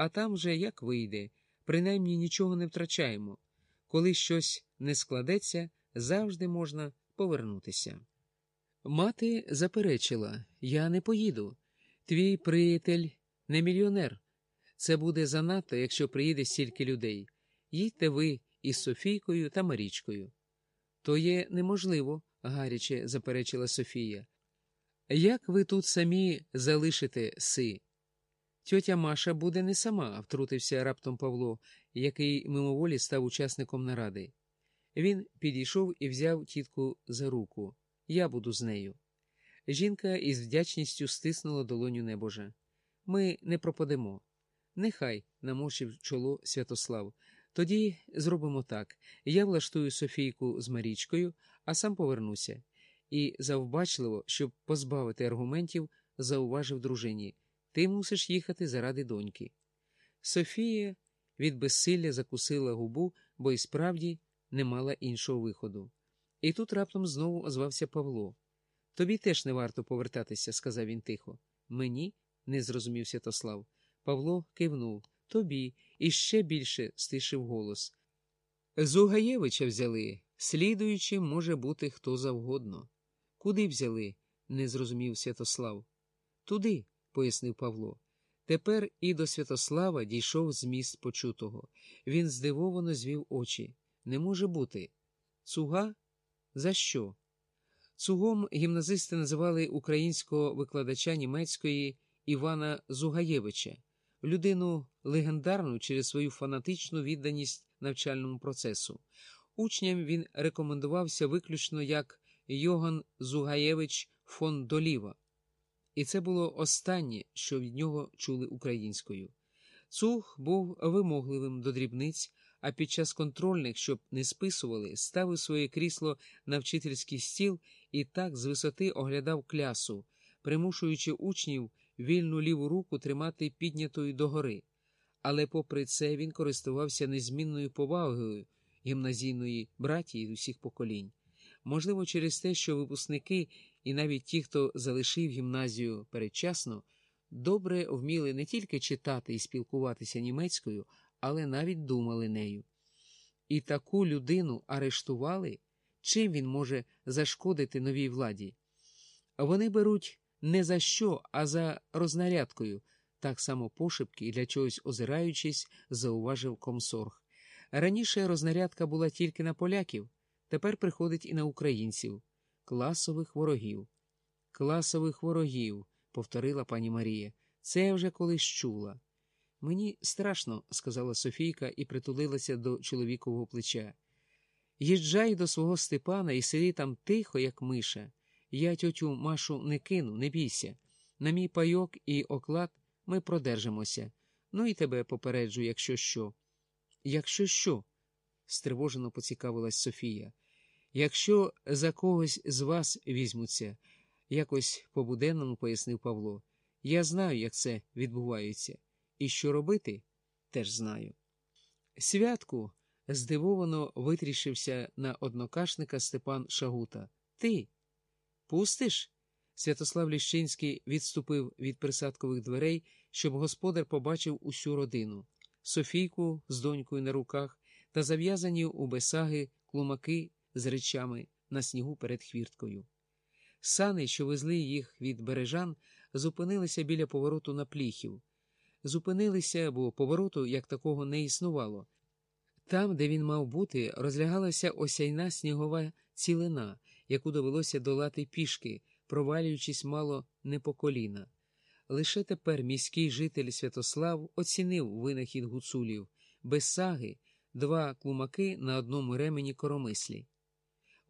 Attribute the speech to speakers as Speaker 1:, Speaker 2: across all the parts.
Speaker 1: а там же як вийде, принаймні нічого не втрачаємо. Коли щось не складеться, завжди можна повернутися. Мати заперечила я не поїду. Твій приятель не мільйонер. Це буде занадто, якщо приїде стільки людей. Їдьте ви із Софійкою та Марічкою. То є неможливо, гаряче заперечила Софія. Як ви тут самі залишите си? Тьотя Маша буде не сама, втрутився раптом Павло, який мимоволі став учасником наради. Він підійшов і взяв тітку за руку. Я буду з нею. Жінка із вдячністю стиснула долоню небожа. Ми не пропадемо. Нехай, наморщив чоло Святослав. Тоді зробимо так: я влаштую Софійку з Марічкою, а сам повернуся. І завбачливо, щоб позбавити аргументів, зауважив дружині ти мусиш їхати заради доньки. Софія від безсилля закусила губу, бо й справді не мала іншого виходу. І тут раптом знову озвався Павло. Тобі теж не варто повертатися, сказав він тихо. Мені? не зрозумів Святослав. Павло кивнув. Тобі і ще більше стишив голос. Зугаєвича взяли, слідуючи, може бути хто завгодно. Куди взяли? не зрозумів Святослав. Туди, пояснив Павло. Тепер і до Святослава дійшов зміст почутого. Він здивовано звів очі. Не може бути. Цуга? За що? Цугом гімназисти називали українського викладача німецької Івана Зугаєвича, людину легендарну через свою фанатичну відданість навчальному процесу. Учням він рекомендувався виключно як Йоган Зугаєвич фон Доліва. І це було останнє, що від нього чули українською. Цуг був вимогливим до дрібниць, а під час контрольних, щоб не списували, ставив своє крісло на вчительський стіл і так з висоти оглядав клясу, примушуючи учнів вільну ліву руку тримати піднятою догори. Але, попри це, він користувався незмінною повагою гімназійної братії усіх поколінь. Можливо, через те, що випускники і навіть ті, хто залишив гімназію передчасно, добре вміли не тільки читати і спілкуватися німецькою, але навіть думали нею. І таку людину арештували, чим він може зашкодити новій владі. Вони беруть не за що, а за рознарядкою, так само пошепки і для чогось озираючись, зауважив комсорг. Раніше рознарядка була тільки на поляків, тепер приходить і на українців, класових ворогів. Класових ворогів, повторила пані Марія, це я вже колись чула. Мені страшно, сказала Софійка і притулилася до чоловікового плеча. Їжджай до свого Степана і сиди там тихо, як миша. Я тьотю Машу не кину, не бійся. На мій пайок і оклад ми продержимося. Ну і тебе попереджу, якщо що. Якщо що? стривожено поцікавилась Софія. Якщо за когось з вас візьмуться, якось по буденному пояснив Павло. Я знаю, як це відбувається, і що робити, теж знаю. Святку здивовано витріщився на однокашника Степан Шагута. Ти пустиш? Святослав Ліщинський відступив від присадкових дверей, щоб господар побачив усю родину Софійку з донькою на руках та зав'язані у бесаги клумаки з речами на снігу перед хвірткою. Сани, що везли їх від бережан, зупинилися біля повороту на пліхів. Зупинилися, бо повороту як такого не існувало. Там, де він мав бути, розлягалася осяйна снігова цілина, яку довелося долати пішки, провалюючись мало не по коліна. Лише тепер міський житель Святослав оцінив винахід гуцулів, без саги, два клумаки на одному ремені коромислі.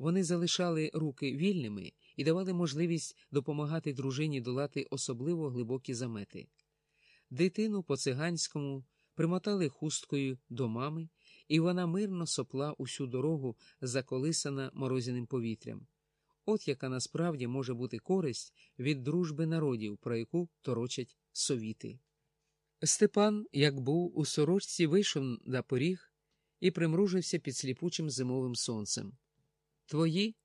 Speaker 1: Вони залишали руки вільними і давали можливість допомагати дружині долати особливо глибокі замети. Дитину по циганському примотали хусткою до мами, і вона мирно сопла усю дорогу, заколисана морозяним повітрям. От яка насправді може бути користь від дружби народів, про яку торочать совіти. Степан, як був у сорочці, вийшов на поріг і примружився під сліпучим зимовим сонцем. Твої?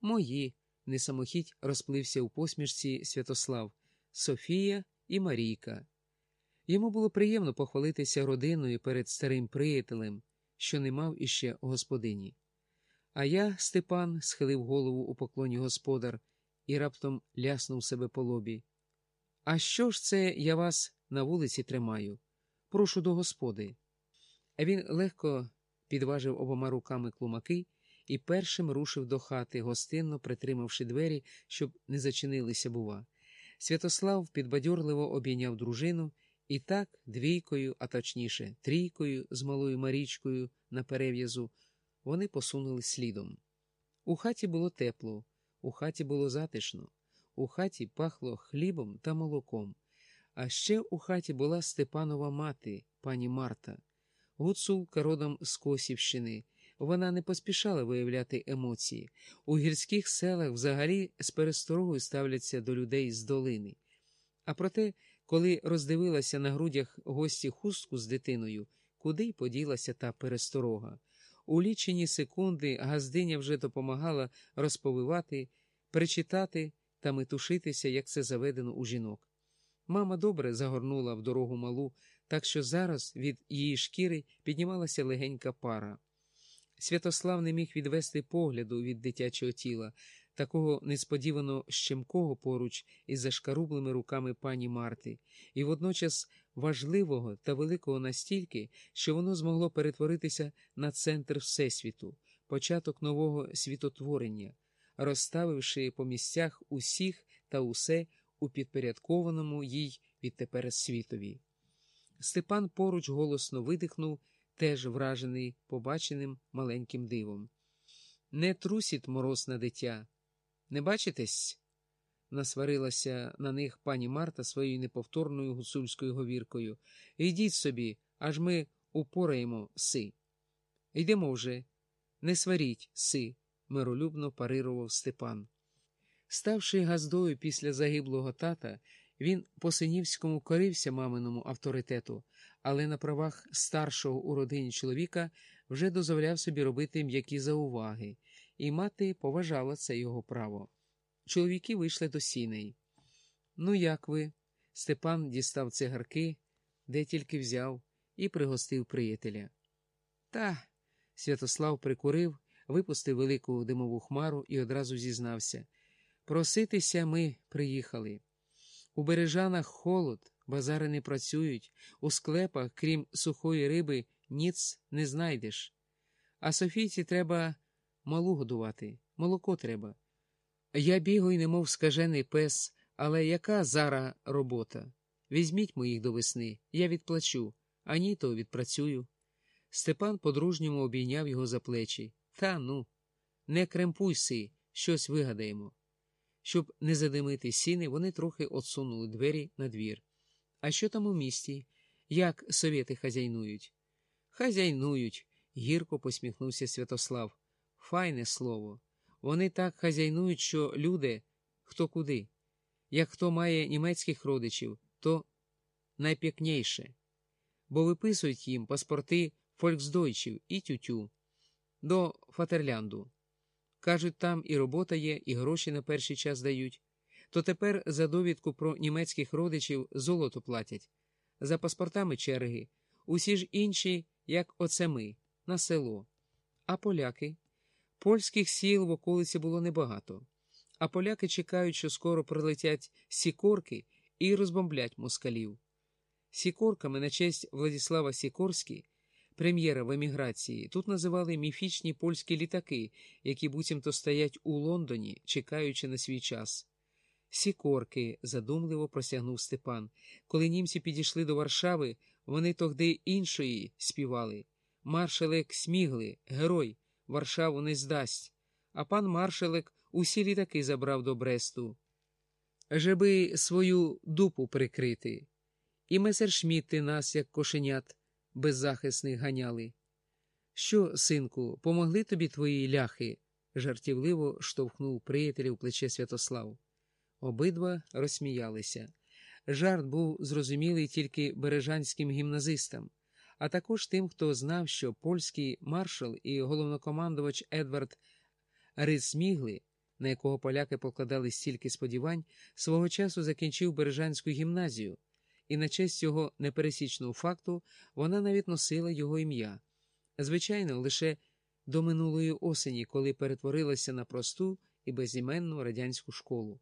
Speaker 1: Мої, несамохідь розплився у посмішці Святослав, Софія і Марійка. Йому було приємно похвалитися родиною перед старим приятелем, що не мав іще господині. А я, Степан, схилив голову у поклоні господар і раптом ляснув себе по лобі. А що ж це я вас на вулиці тримаю? Прошу до господи. А він легко підважив обома руками клумаки і першим рушив до хати, гостинно притримавши двері, щоб не зачинилися, бува. Святослав підбадьорливо обійняв дружину і так двійкою, а точніше, трійкою з малою Марічкою на перев'язу, вони посунули слідом. У хаті було тепло, у хаті було затишно, у хаті пахло хлібом та молоком. А ще у хаті була Степанова мати, пані Марта, гуцулка родом з Косівщини. Вона не поспішала виявляти емоції. У гірських селах взагалі з пересторогою ставляться до людей з долини. А проте, коли роздивилася на грудях гості хустку з дитиною, куди й поділася та пересторога. У лічені секунди газдиня вже допомагала розповивати, причитати та метушитися, як це заведено у жінок. Мама добре загорнула в дорогу малу, так що зараз від її шкіри піднімалася легенька пара. Святослав не міг відвести погляду від дитячого тіла, такого несподівано щемкого поруч із зашкарублими руками пані Марти, і водночас важливого та великого настільки, що воно змогло перетворитися на центр Всесвіту, початок нового світотворення, розставивши по місцях усіх та усе у підпорядкованому їй відтепер світові. Степан поруч голосно видихнув, теж вражений побаченим маленьким дивом. Не трусіть мороз дитя. Не бачитесь? насварилася на них пані Марта своєю неповторною гуцульською говіркою. Йдіть собі, аж ми упораємо си. Йдемо вже, не сваріть си, миролюбно парирував Степан. Ставши газдою після загиблого тата, він по синівському корився маминому авторитету, але на правах старшого у родині чоловіка вже дозволяв собі робити м'які зауваги, і мати поважала це його право. Чоловіки вийшли до сіней. Ну, як ви? Степан дістав цигарки, де тільки взяв, і пригостив приятеля. Та. Святослав прикурив, випустив велику димову хмару і одразу зізнався. Проситися ми приїхали. У бережанах холод, базари не працюють, у склепах, крім сухої риби, ніц не знайдеш. А Софійці треба малу годувати, молоко треба. Я бігаю, немов скажений пес, але яка зара робота? Візьміть моїх до весни, я відплачу, а ні, то відпрацюю. Степан по-дружньому обійняв його за плечі. Та ну, не кремпуйси, щось вигадаємо. Щоб не задимити сіни, вони трохи отсунули двері на двір. А що там у місті? Як совєти хазяйнують? Хазяйнують, гірко посміхнувся Святослав. Файне слово. Вони так хазяйнують, що люди хто куди. Як хто має німецьких родичів, то найпікніше, бо виписують їм паспорти фольксдойчів і тютю до Фатерлянду. Кажуть, там і робота є, і гроші на перший час дають. То тепер за довідку про німецьких родичів золото платять, за паспортами черги, усі ж інші, як оце ми, на село. А поляки. Польських сіл в околиці було небагато, а поляки чекають, що скоро прилетять сікорки і розбомблять москалів. Сікорками на честь Владислава Сікорський, прем'єра в еміграції, тут називали міфічні польські літаки, які буцімто стоять у Лондоні, чекаючи на свій час. Сікорки, задумливо просягнув Степан. Коли німці підійшли до Варшави, вони тогди іншої співали. Маршалек Смігли, герой. Варшаву не здасть, а пан маршалик усі літаки забрав до Бресту, жеби свою дупу прикрити, і месершмітти нас, як кошенят, беззахисних ганяли. Що, синку, помогли тобі твої ляхи? жартівливо штовхнув приятеля плече Святослав. Обидва розсміялися. Жарт був зрозумілий тільки бережанським гімназистам а також тим, хто знав, що польський маршал і головнокомандувач Едвард Рисмігли, на якого поляки покладали стільки сподівань, свого часу закінчив Бережанську гімназію і на честь цього непересічного факту вона навіть носила його ім'я. Звичайно, лише до минулої осені, коли перетворилася на просту і безіменну радянську школу.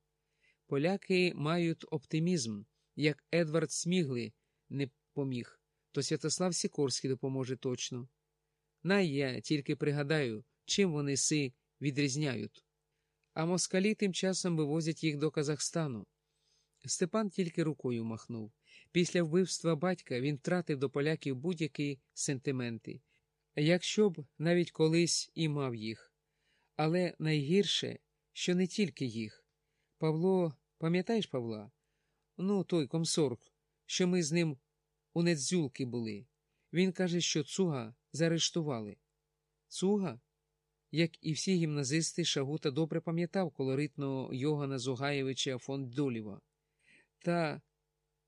Speaker 1: Поляки мають оптимізм, як Едвард Смігли не поміг, то Святослав Сікорський допоможе точно. Най я тільки пригадаю, чим вони си відрізняють. А москалі тим часом вивозять їх до Казахстану. Степан тільки рукою махнув. Після вбивства батька він втратив до поляків будь-які сентименти, якщо б навіть колись і мав їх. Але найгірше, що не тільки їх. Павло, пам'ятаєш Павла? Ну, той комсорг, що ми з ним у Недзюлки були. Він каже, що цуга заарештували. Цуга? Як і всі гімназисти, Шагута добре пам'ятав колоритного Йогана Зугаєвича фон Долєва. Та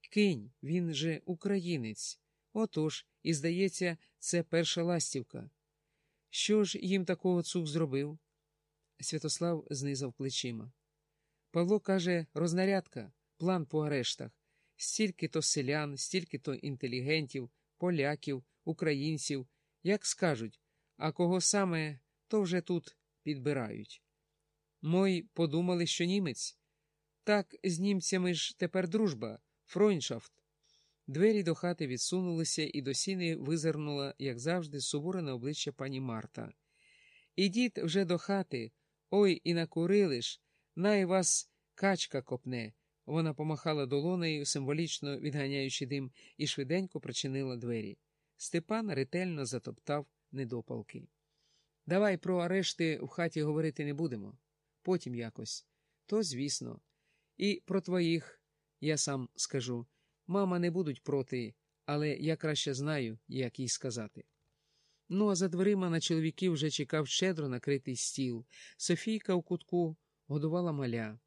Speaker 1: кинь, він же українець. Отож, і здається, це перша ластівка. Що ж їм такого цуг зробив? Святослав знизав плечима. Павло каже, рознарядка, план по арештах. Стільки то селян, стільки то інтелігентів, поляків, українців, як скажуть, а кого саме, то вже тут підбирають. Мой подумали, що німець. Так з німцями ж тепер дружба, фройншафт. Двері до хати відсунулися, і до сіни визирнула, як завжди, суворе обличчя пані Марта. Ідіть вже до хати, ой і накурили ж, най вас качка копне. Вона помахала долонею, символічно відганяючи дим, і швиденько причинила двері. Степан ретельно затоптав недопалки. Давай про арешти в хаті говорити не будемо. Потім якось. То, звісно. І про твоїх я сам скажу. Мама не будуть проти, але я краще знаю, як їй сказати. Ну, а за дверима на чоловіків вже чекав щедро накритий стіл. Софійка у кутку годувала маля.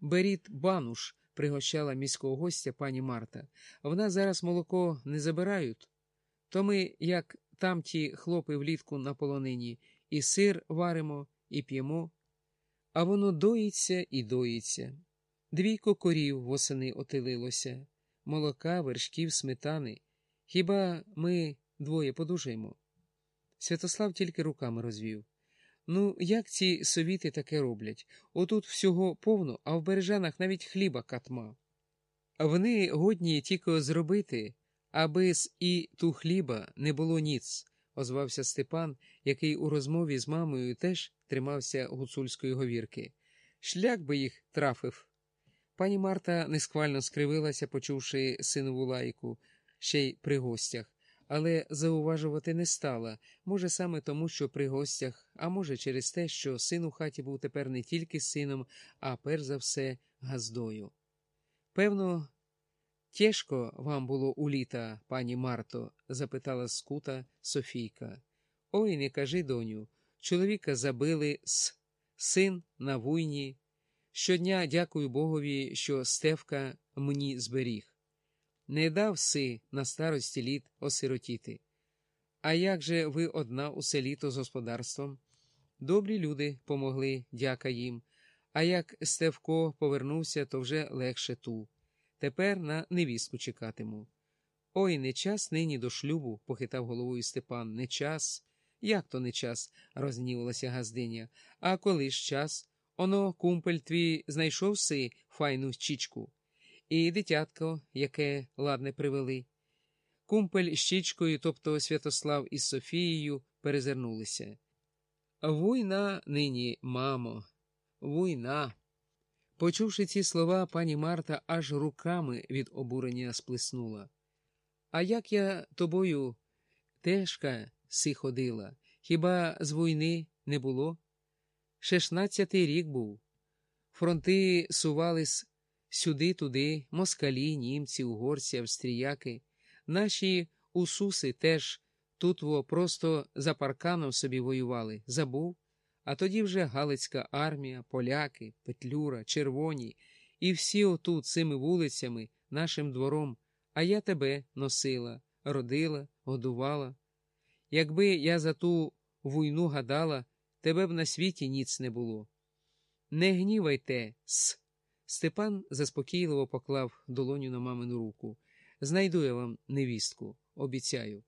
Speaker 1: Беріть бануш, пригощала міського гостя пані Марта. Вона зараз молоко не забирають. То ми, як там ті хлопи влітку на полонині, і сир варимо, і п'ємо, а воно доїться і доїться. Двійко корів восени отилилося, молока, вершків, сметани. Хіба ми двоє подужаємо? Святослав тільки руками розвів. Ну, як ці совіти таке роблять? Отут всього повно, а в бережанах навіть хліба катма. Вони годні тільки зробити, аби з і ту хліба не було ніц, озвався Степан, який у розмові з мамою теж тримався гуцульської говірки. Шлях би їх трафив. Пані Марта несхвально скривилася, почувши синову лайку, ще й при гостях але зауважувати не стала, може, саме тому, що при гостях, а може, через те, що син у хаті був тепер не тільки сином, а перш за все газдою. Певно, тяжко вам було у літа, пані Марто? запитала скута Софійка. Ой, не кажи, доню. Чоловіка забили с син на вуйні. Щодня дякую Богові, що Стевка мені зберіг не дав си на старості літ осиротіти. А як же ви одна у селі то з господарством? Добрі люди помогли, дяка їм. А як Стевко повернувся, то вже легше ту. Тепер на невістку чекатиму. Ой, не час нині до шлюбу, похитав головою Степан. Не час. Як то не час? рознівалася Газдиня. А коли ж час? Оно, кумпель твій знайшов си файну чічку і дитятко, яке ладне привели. Кумпель з щічкою, тобто Святослав із Софією, перезирнулися. Війна нині, мамо, війна. Почувши ці слова, пані Марта аж руками від обурення сплеснула. А як я тобою тежка си ходила, хіба з війни не було? Шестнадцятий рік був. Фронти сувались Сюди-туди, москалі, німці, угорці, австріяки, наші усуси теж тут просто за парканом собі воювали, забув. А тоді вже Галицька армія, поляки, Петлюра, червоні, і всі отут цими вулицями, нашим двором, а я тебе носила, родила, годувала. Якби я за ту війну гадала, тебе б на світі ніц не було. Не гнівайте, с. Степан заспокійливо поклав долоню на мамину руку. Знайду я вам невістку, обіцяю.